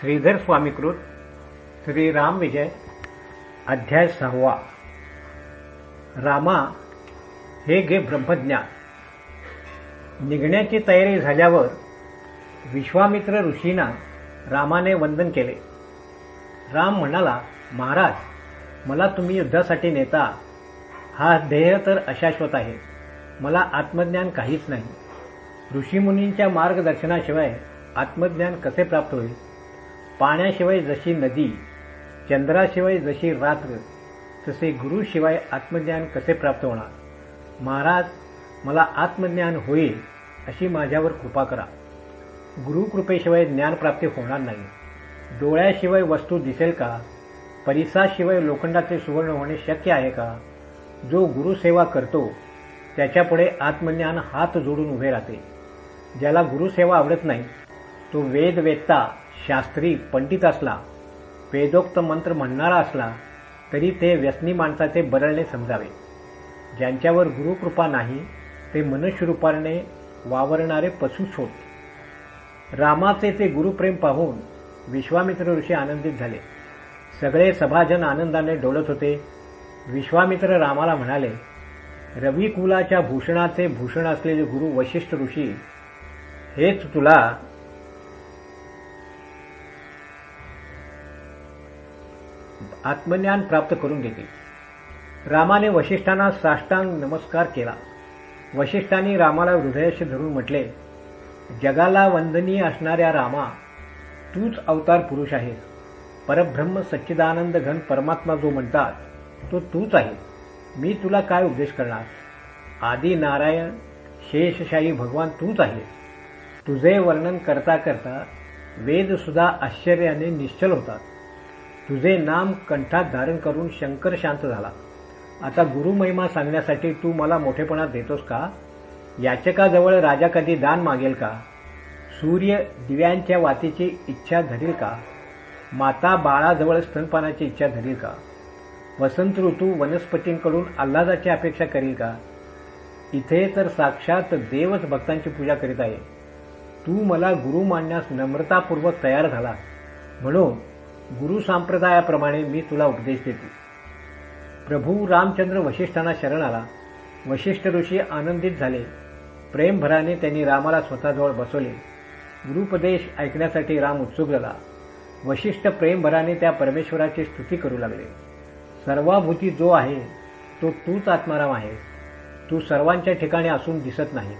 श्रीधर स्वामीकृत श्री राम विजय अध्याय सहावा. रामा हे घे ब्रह्मज्ञान. निघण्याची तयारी झाल्यावर विश्वामित्र ऋषींना रामाने वंदन केले. राम म्हणाला महाराज मला तुम्ही युद्धासाठी नेता. हा ध्येय तर अशाश्वत आहे. मला आत्मज्ञान काहीच नाही. ऋषीमुनींच्या मार्गदर्शनाशिवाय आत्मज्ञान कसे प्राप्त होईल? पाण्याशिवाय जशी नदी चंद्राशिवाय जशी रात्र तसे गुरुशिवाय आत्मज्ञान कसे प्राप्त होणार? महाराज मला आत्मज्ञान होईल अशी माझ्यावर कृपा करा. गुरुकृपेशिवाय ज्ञानप्राप्ती होणार नाही. डोळ्याशिवाय वस्तू दिसेल का? परिसाशिवाय लोखंडाचे सुवर्ण होणे शक्य आहे का? जो गुरुसेवा करतो त्याच्यापुढे आत्मज्ञान हात जोडून उभे राहते. ज्याला गुरुसेवा आवडत नाही तो वेद वेदता शास्त्री पंडित असला वेदोक्त मंत्र म्हणणारा असला तरी ते व्यसनी माणसाचे बरळणे समजावे. ज्यांच्यावर गुरुकृपा नाही ते मनुष्यरूपाने वावरणारे पशूच होत. रामाचे ते गुरुप्रेम पाहून विश्वामित्र ऋषी आनंदित झाले. सगळे सभाजन आनंदाने डोलत होते. विश्वामित्र रामाला म्हणाले रविकुलाच्या भूषणाचे भूषण असलेले गुरु वशिष्ठ ऋषी हेच तुला आत्मज्ञान प्राप्त करून घेते. रामाने वशिष्ठांना साष्टांग नमस्कार केला. वशिष्ठांनी रामाला हृदयाशी धरून म्हटले जगाला वंदनीय असणाऱ्या रामा तूच अवतार पुरुष आहेस. परब्रह्म सच्चिदानंद घन परमात्मा जो म्हणतात तो तूच आहे. मी तुला काय उपदेश करणार? आदि नारायण शेषशाही भगवान तूच आहेस. तुझे वर्णन करता करता वेद सुद्धा आश्चर्याने निश्चल होतात. तुझे नाम कंठात धारण करून शंकर शांत झाला. आता गुरुमहिमा सांगण्यासाठी तू मला मोठेपणा देतोस का? याचकाजवळ राजा कधी दान मागेल का? सूर्य दिव्यांच्या वातीची इच्छा धरील का? माता बाळाजवळ स्तनपानाची इच्छा धरील का? वसंत ऋतू वनस्पतींकडून आल्हादाची अपेक्षा करील का? इथे तर साक्षात देवच भक्तांची पूजा करीत आहे. तू मला गुरु मानण्यास नम्रतापूर्वक तयार झाला. म्हणून गुरु संप्रदायाप्रमाणे मी तुला उपदेश देतो. प्रभू रामचंद्र वशिष्ठांना शरण आला. वशिष्ठ ऋषी आनंदित झाले. प्रेमभराने त्यांनी रामाला स्वतःजवळ बसवले. गुरुपदेश ऐकण्यासाठी राम उत्सुक झाला. वशिष्ठ प्रेमभराने त्या परमेश्वराची स्तुती करू लागले. सर्वाभूती जो आहे तो तूच आत्माराम आहे. तू सर्वांच्या ठिकाणी असून दिसत नाही.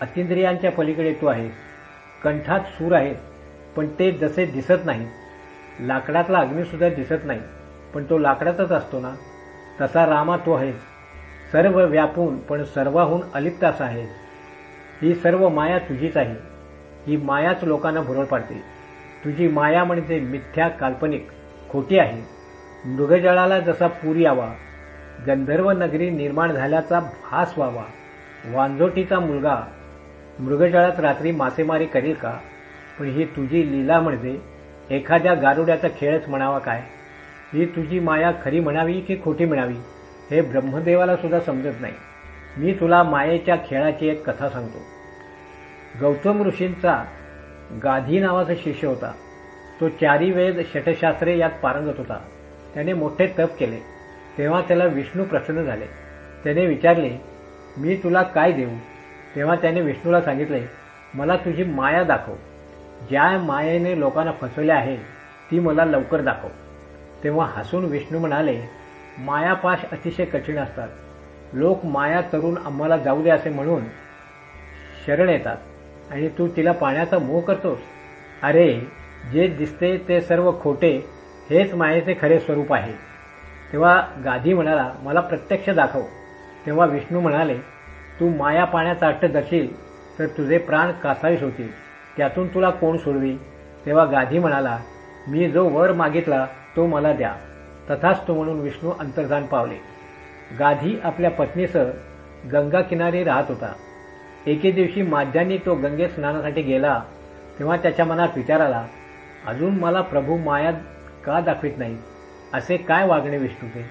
अतिंद्रियांच्या पलीकडे तू आहेस. कंठात सूर आहेत पण ते जसे दिसत नाही लाकडातला अग्निसुद्धा दिसत नाही पण तो लाकडातच असतो ना? तसा रामा तो आहे. सर्व व्यापून पण सर्वाहून अलिप्त असा आहे. ही सर्व माया तुझीच आहे. ही मायाच लोकांना भुरळ पाडते. तुझी माया म्हणजे मिथ्या काल्पनिक खोटी आहे. मृगजळाला जसा पूर यावा गंधर्व नगरी निर्माण झाल्याचा भास व्हावा. वांजोटीचा मुलगा मृगजळात रात्री मासेमारी करील का? पण ही तुझी लीला म्हणजे एखाद्या गारुड्याचा खेळच म्हणावा काय? ही तुझी माया खरी म्हणावी की खोटी म्हणावी? हे ब्रह्मदेवाला सुद्धा समजत नाही. मी तुला मायेच्या खेळाची एक कथा सांगतो. गौतम ऋषींचा गाधी नावाचा शिष्य होता. तो चारी वेद शटशास्त्रे यात पारंगत होता. त्याने मोठे तप केले. तेव्हा त्याला विष्णू प्रसन्न झाले. त्याने विचारले मी तुला काय देऊ? तेव्हा त्याने विष्णूला सांगितले मला तुझी माया दाखव. ज्या मायेने लोकांना फसवले आहे ती मला लवकर दाखव. तेव्हा हसून विष्णू म्हणाले मायापाश अतिशय कठीण असतात. लोक माया तरुण आम्हाला जाऊ दे असे म्हणून शरण येतात. आणि तू तिला पाण्याचा मोह करतोस? अरे जे दिसते ते सर्व खोटे हेच मायेचे खरे स्वरूप आहे. तेव्हा गाधी म्हणाला मला प्रत्यक्ष दाखव. तेव्हा विष्णू म्हणाले तू माया पाण्याचा अट्ट दर्शील तर तुझे प्राण कासावीस होतील. त्यातून तुला कोण सोडवी? तेव्हा गाधी म्हणाला मी जो वर मागितला तो मला द्या. तथाच तो म्हणून विष्णू अंतर्धान पावले. गाधी आपल्या पत्नीसह गंगा किनारी राहत होता. एके दिवशी माध्यानी तो गंगेत स्नानासाठी गेला तेव्हा त्याच्या मनात विचार आला अजून मला प्रभू माया का दाखवित नाही असे काय वागणे विष्णूचे?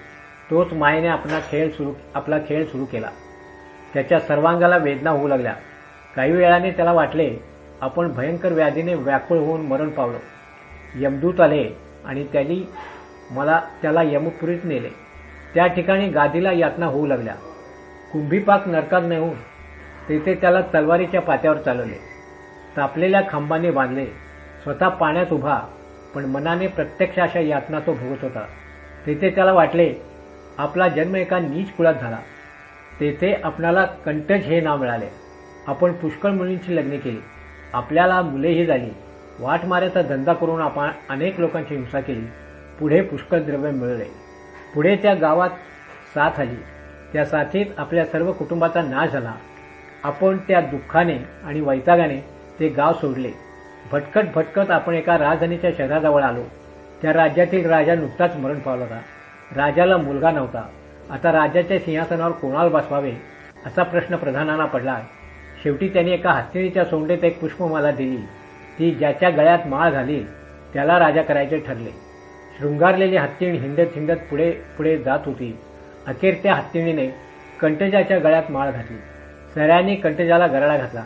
तोच मायेने आपला खेळ सुरू आपला खेळ सुरू केला. त्याच्या सर्वांगाला वेदना होऊ लागल्या. काही वेळाने त्याला वाटले आपण भयंकर व्याधीने व्याकुळ होऊन मरण पावलो. यमदूत आले आणि त्यांनी मला त्याला यमपुरीत नेले. त्या ठिकाणी गादीला यातना होऊ लागल्या. कुंभीपाक नरकात नेऊन तेथे त्याला तलवारीच्या पात्यावर चालवले. तापलेल्या खांबाने बांधले. स्वतः पाण्यात उभा पण मनाने प्रत्यक्ष अशा यातना तो भोगत होता. तेथे त्याला वाटले आपला जन्म एका नीच कुळात झाला. तेथे आपणाला कंटज हे नाव मिळाले. आपण पुष्कळ मुलींची लग्ने केली. आपल्याला मुलेही झाली. वाटमाऱ्याचा धंदा करून आपण अनेक लोकांची हिंसा केली. पुढे पुष्कळ द्रव्य मिळवले पुढे त्या गावात साथ आली. त्या साथीत आपल्या सर्व कुटुंबाचा नाश झाला. आपण त्या दुःखाने आणि वैतागाने ते गाव सोडले. भटकत भटकत आपण एका राजधानीच्या शहराजवळ आलो. त्या राज्यातील राजा नुकताच मरण पावला होता. राजाला मुलगा नव्हता. आता राज्याच्या सिंहासनावर कोणाला बसवावे असा प्रश्न प्रधानांना पडला शेवटी त्याने एका हस्तिणीच्या सोंडेत एक पुष्पमाला दिली. ती ज्याच्या गळ्यात माळ झाली त्याला राजा करायचे ठरले. शृंगारलेली हत्तीण हिंडत हिंडत पुढे पुढे जात होती. अखेर त्या हत्तीणीने कंटजाच्या गळ्यात माळ घातली. सऱ्यांनी कंटजाला गराडा घातला.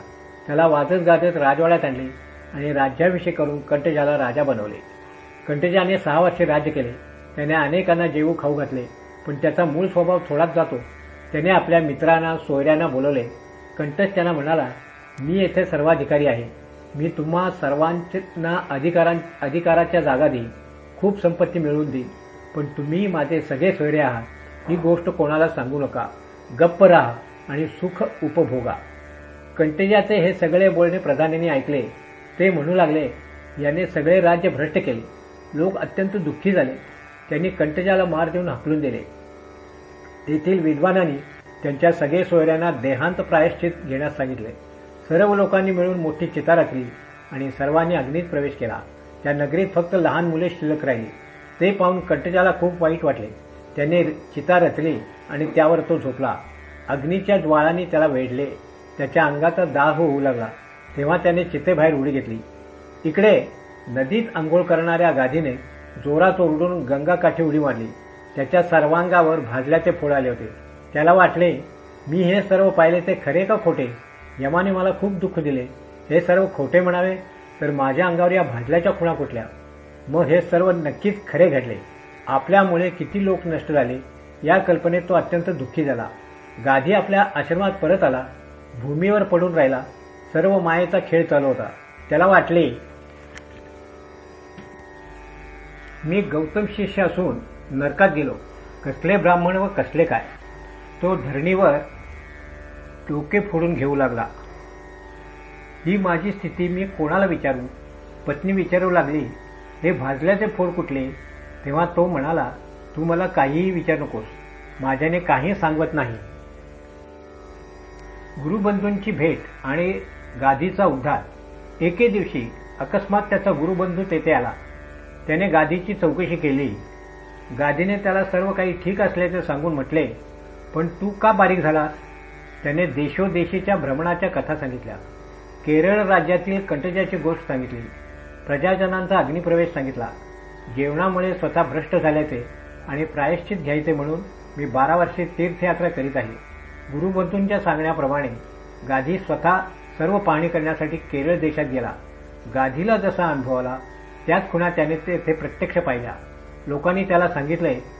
त्याला वाजत गाजत राजवाड्यात आणले आणि राज्याभिषेक करून कंटजाला राजा बनवले. कंटजाने सहा वर्षे राज्य केले. त्याने अनेकांना जेवू खाऊ घातले पण त्याचा मूळ स्वभाव थोडाच जातो. त्याने आपल्या मित्रांना सोयऱ्यांना बोलवले. कंटज त्यांना म्हणाला मी येथे सर्वाधिकारी आहे. मी तुम्हा सर्वांना अधिकारां अधिकाराच्या जागा देईन. खूप संपत्ती मिळवून देईन. पण तुम्ही माझे सगळे सोयरे आहात. ही गोष्ट कोणाला सांगू नका. गप्प राहा आणि सुख उपभोगा. कंटेजाचे हे सगळे बोलणे प्रधानांनी ऐकले. ते म्हणू लागले याने सगळे राज्य भ्रष्ट केले. लोक अत्यंत दुःखी झाले. त्यांनी कंटजाला मार देऊन हकलून दिले. तेथील विद्वानांनी त्यांच्या सगळे सोयऱ्यांना देहांत प्रायश्चित घेण्यास सांगितले. सर्व लोकांनी मिळून मोठी चिता रचली आणि सर्वांनी अग्नीत प्रवेश केला. त्या नगरीत फक्त लहान मुले शिल्लक राहिली. ते पाहून कंटजाला खूप वाईट वाटले. त्याने चिता रचली आणि त्यावर तो झोपला. अग्नीच्या ज्वाळांनी त्याला वेढले. त्याच्या अंगाचा दाह होऊ लागला. तेव्हा त्याने चितेबाहेर उडी घेतली. इकडे नदीत आंघोळ करणाऱ्या गाधीने जोरात ओरडून गंगाकाठी उडी मारली. त्याच्या सर्वांगावर भाजल्याचे फोड आले होते. त्याला वाटले मी हे सर्व पाहिले ते खरे का खोटे? यमाने मला खूप दुःख दिले. हे सर्व खोटे म्हणावे तर माझ्या अंगावर या भाजल्याच्या खुणा कुठल्या? मग हे सर्व नक्कीच खरे घडले. आपल्यामुळे किती लोक नष्ट झाले या कल्पनेत तो अत्यंत दुःखी झाला. गाधी आपल्या आश्रमात परत आला. भूमीवर पडून राहिला. सर्व मायेचा खेळ चालू होता. त्याला वाटले मी गौतम शिष्य असून नरकात गेलो. कसले ब्राह्मण व कसले काय? तो धरणीवर डोके फोडून घेऊ लागला. ही माझी स्थिती मी कोणाला विचारू? पत्नी विचारू लागली हे भाजल्याचे फोड कुठले? तेव्हा तो म्हणाला तू मला काहीही विचार नकोस. माझ्याने काही सांगत नाही. गुरुबंधूंची भेट आणि गादीचा उद्धार. एके दिवशी अकस्मात त्याचा गुरुबंधू तेथे आला. त्याने गादीची चौकशी केली. गादीने त्याला सर्व काही ठीक असल्याचे सांगून म्हटले पण तू का बारीक झालास त्याने देशोदेशीच्या भ्रमणाच्या कथा सांगितल्या. केरळ राज्यातील कंटजाची गोष्ट सांगितली. प्रजाजनांचा अग्निप्रवेश सांगितला. जेवणामुळे स्वतः भ्रष्ट झाल्याचे आणि प्रायश्चित घ्यायचे म्हणून मी बारा वर्षे तीर्थयात्रा करीत आहे. गुरुबंधूंच्या सांगण्याप्रमाणे गाधी स्वतः सर्व पाहणी करण्यासाठी केरळ देशात गेला. गाधीला जसा अनुभव आला त्याच खुणा त्याने तेथे प्रत्यक्ष पाहिल्या. लोकांनी त्याला सांगितले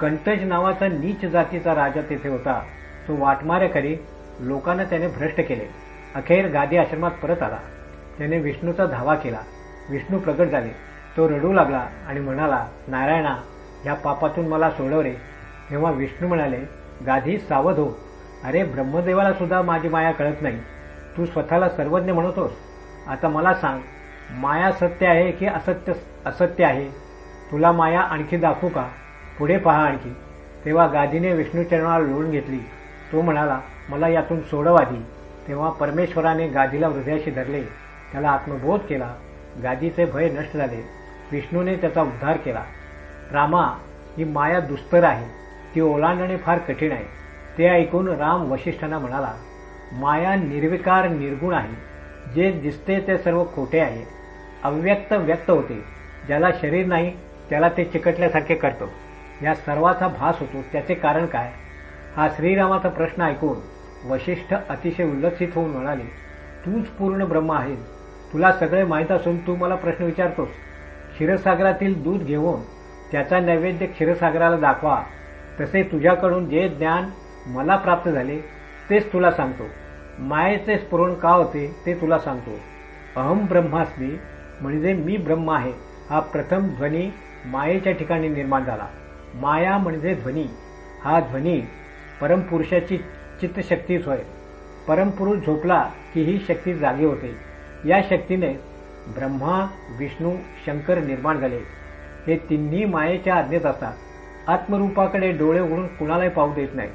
कंटज नावाचा नीच जातीचा राजा तेथे होता. तो वाटमाऱ्याकरी लोकांना त्याने भ्रष्ट केले. अखेर गादी आश्रमात परत आला. त्याने विष्णूचा धावा केला. विष्णू प्रगट झाले. तो रडू लागला आणि म्हणाला नारायणा या पापातून मला सोडव रे. तेव्हा विष्णू म्हणाले गाधी सावध हो. अरे ब्रह्मदेवाला सुद्धा माझी माया कळत नाही. तू स्वतःला सर्वज्ञ म्हणतोस. आता मला सांग माया सत्य आहे की असत्य असत्य आहे? तुला माया आणखी दाखवू का? पुढे पहा आणखी. तेव्हा गादीने विष्णूचरणाला लोळून घेतली. तो म्हणाला मला यातून सोडव आधी. तेव्हा परमेश्वराने गादीला हृदयाशी धरले. त्याला आत्मबोध केला. गादीचे भय नष्ट झाले. विष्णूने त्याचा उद्धार केला. रामा ही माया दुस्तर आहे. ती ओलांडणे फार कठीण आहे. ते ऐकून राम वशिष्ठांना म्हणाला माया निर्विकार निर्गुण आहे. जे दिसते ते सर्व खोटे आहे. अव्यक्त व्यक्त होते. ज्याला शरीर नाही त्याला ते चिकटल्यासारखे करतो. या सर्वाचा भास होतो. त्याचे कारण काय? हा श्रीरामाचा प्रश्न ऐकून वशिष्ठ अतिशय उल्लसित होऊन म्हणाले तूच पूर्ण ब्रह्म आहेस. तुला सगळे माहीत असून तू मला प्रश्न विचारतोस. क्षीरसागरातील दूध घेऊन त्याचा नैवेद्य क्षीरसागराला दाखवा. तसे तुझ्याकडून जे ज्ञान मला प्राप्त झाले तेच तुला सांगतो. मायेचे स्फुरण का होते ते तुला सांगतो. अहम ब्रह्मास्मी म्हणजे मी ब्रह्म आहे. हा प्रथम ध्वनी मायेच्या ठिकाणी निर्माण झाला. माया म्हणजे ध्वनी. हा ध्वनी परमपुरुषाची चित्तशक्तीच होय. परमपुरुष झोपला की ही शक्ती जागी होते. या शक्तीने ब्रह्मा विष्णू शंकर निर्माण झाले. हे तिन्ही मायेच्या आज्ञेत असतात. आत्मरूपाकडे डोळे उघडून कुणालाही पाहू देत नाही.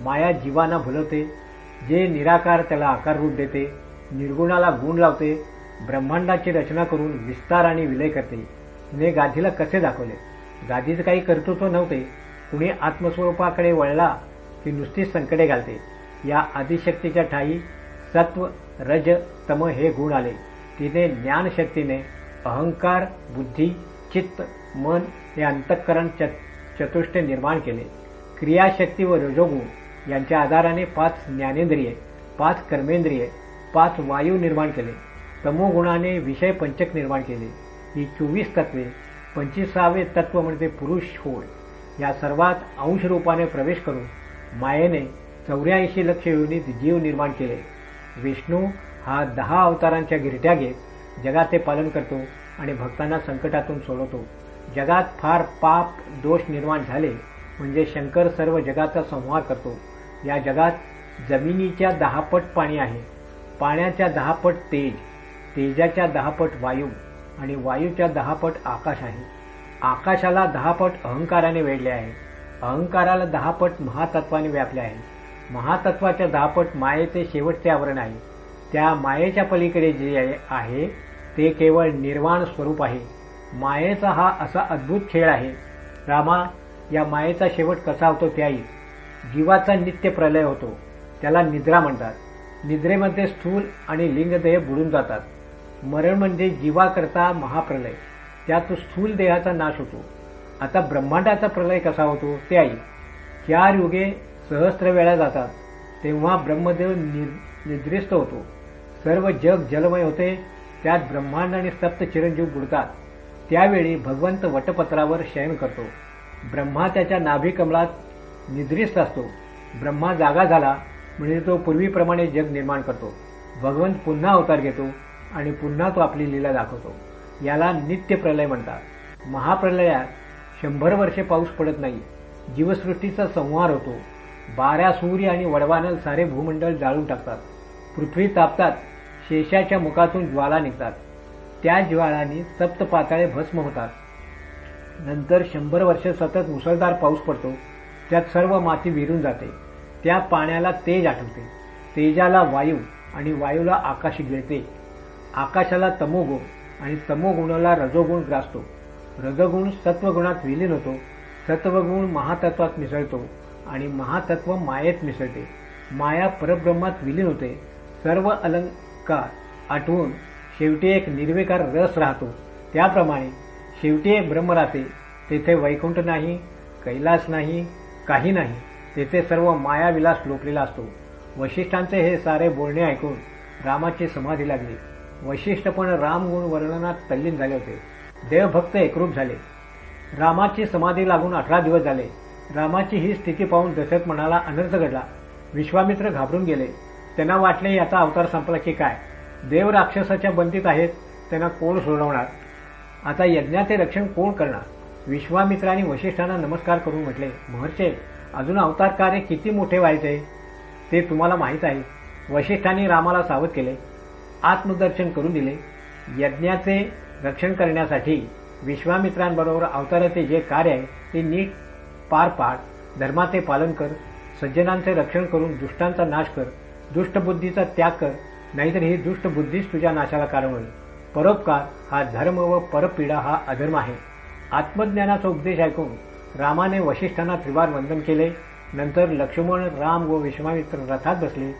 माया जीवांना भुलवते. जे निराकार त्याला आकार रूप देते निर्गुणाला गुण लावते ब्रह्मांडाची रचना करून विस्तार आणि विलय करते. ने गाधीला कसे दाखवले? गादीचं काही कर्तृत्व नव्हते. कुणी आत्मस्वरूपाकडे वळला की नुसतीच संकटे घालते. या आदिशक्तीच्या ठाई सत्व रज तम हे गुण आले. तिने ज्ञानशक्तीने अहंकार बुद्धी चित्त मन हे अंतःकरण चतुष्ट निर्माण केले. क्रियाशक्ती व रजोगुण यांच्या आधाराने पाच ज्ञानेंद्रिये पाच कर्मेंद्रिये पाच वायू निर्माण केले. तमोगुणाने विषय पंचक निर्माण केले. ही चोवीस तत्वे पंचवीसावे तत्व म्हणजे पुरुष होय. या सर्वात अंश रूपाने प्रवेश करून मायेने चौऱ्याऐंशी लक्ष योनीत जीव निर्माण केले. विष्णू हा दहा अवतारांच्या गिरट्या घेत जगाचे पालन करतो आणि भक्तांना संकटातून सोडवतो. जगात फार पाप दोष निर्माण झाले म्हणजे शंकर सर्व जगाचा संहार करतो. या जगात जमिनीच्या दहापट पाणी आहे. पाण्याच्या दहापट तेज तेजाच्या दहापट वायू आणि वायूच्या दहापट आकाश आहे. आकाशाला दहापट अहंकाराने वेढले आहे. अहंकाराला दहापट महातत्वाने व्यापले आहे. महातत्वाच्या दहापट मायेचे शेवटचे आवरण आहे. त्या मायेच्या पलीकडे जे आहे ते केवळ निर्वाण स्वरूप आहे. मायेचा हा असा अद्भुत खेळ आहे. रामा या मायेचा शेवट कसा होतो त्याही. जीवाचा नित्य प्रलय होतो. त्याला निद्रा म्हणतात. निद्रेमध्ये स्थूल आणि लिंगदेह बुडून जातात. मरण म्हणजे जीवाकरता महाप्रलय. त्यात स्थूल देहाचा नाश होतो. आता ब्रह्मांडाचा प्रलय कसा होतो ते आई. चार युगे सहस्त्र वेळा जातात तेव्हा ब्रह्मदेव निद्रिस्त होतो. सर्व जग जलमय होते त्यात ब्रह्मांड आणि सप्त चिरंजीव बुडतात. त्यावेळी भगवंत वटपत्रावर शयन करतो. ब्रह्मा त्याच्या नाभिकमलात निद्रिस्त असतो. ब्रह्मा जागा झाला म्हणजे तो पूर्वीप्रमाणे जग निर्माण करतो. भगवंत पुन्हा अवतार घेतो. आणि पुन्हा तो आपली लीला दाखवतो. याला नित्य प्रलय म्हणतात. महाप्रलयात शंभर वर्षे पाऊस पडत नाही. जीवसृष्टीचा संहार होतो. बाऱ्या सूर्य आणि वडवानल सारे भूमंडळ जाळून टाकतात. पृथ्वी तापतात. शेषाच्या मुखातून ज्वाला निघतात. त्या ज्वाळांनी सप्त पाताळे भस्म होतात. नंतर शंभर वर्ष सतत मुसळधार पाऊस पडतो. त्यात सर्व माती विरून जाते. त्या पाण्याला तेज आठवते. तेजाला वायू आणि वायूला आकाश गिळते. आकाशाला तमोगुण आणि तमोगुणाला रजोगुण ग्रासतो. रजगुण सत्वगुणात विलीन होतो. सत्वगुण महातत्वात मिसळतो आणि महातत्व मायेत मिसळते. माया परब्रह्मात विलीन होते. सर्व अलंकार आठवून शेवटी एक निर्विकार रस राहतो. त्याप्रमाणे शेवटी एक ब्रह्म राहते. तेथे वैकुंठ नाही कैलास नाही काही नाही. तेथे सर्व मायाविलास लोकलेला असतो. वशिष्ठांचे हे सारे बोलणे ऐकून रामाची समाधी लागली. वैशिष्ट्यपण पण रामगुण वर्णनात तल्लीन झाले होते. देवभक्त एकरूप झाले. रामाची समाधी लागून अठरा दिवस झाले. रामाची ही स्थिती पाहून दशरथ म्हणाला अनर्थ घडला. विश्वामित्र घाबरून गेले. त्यांना वाटले याचा अवतार संपला की काय? देव राक्षसाच्या बंदीत आहेत. त्यांना कोण सोडवणार? आता यज्ञाचे रक्षण कोण करणार? विश्वामित्रांनी वशिष्ठांना नमस्कार करून म्हटले महर्षे अजून अवतार कार्य किती मोठे व्हायचे? ते तुम्हाला माहीत आहे. वशिष्ठांनी रामाला सावध केले. आत्मदर्शन करून दिले. यज्ञाचे रक्षण करण्यासाठी विश्वामित्रांबरोबर अवताराचे जे कार्य आहे ते नीट पार पाड धर्माचे पालन कर सज्जनांचे रक्षण करून दुष्टांचा नाश कर दुष्टबुद्धीचा त्याग कर नाहीतर ही दुष्टबुद्धीच तुझ्या नाशाला कारण होईल. परोपकार हा धर्म व परपीडा हा अधर्म आहे. आत्मज्ञानाचा उपदेश ऐकून रामाने वशिष्ठांना त्रिवार वंदन केले. नंतर लक्ष्मण राम व विश्वामित्र रथात बसले.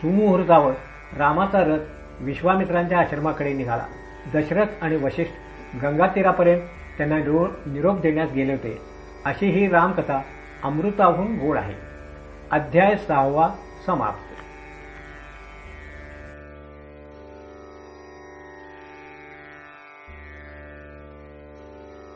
सुमुहूर्तावर रामाचा रथ विश्वामित्रांच्या आश्रमाकडे निघाला. दशरथ आणि वशिष्ठ गंगातीरापर्यंत त्यांना निरोप देण्यास गेले होते. अशी ही रामकथा अमृताहून गोड आहे. अध्याय सहावा समाप्त.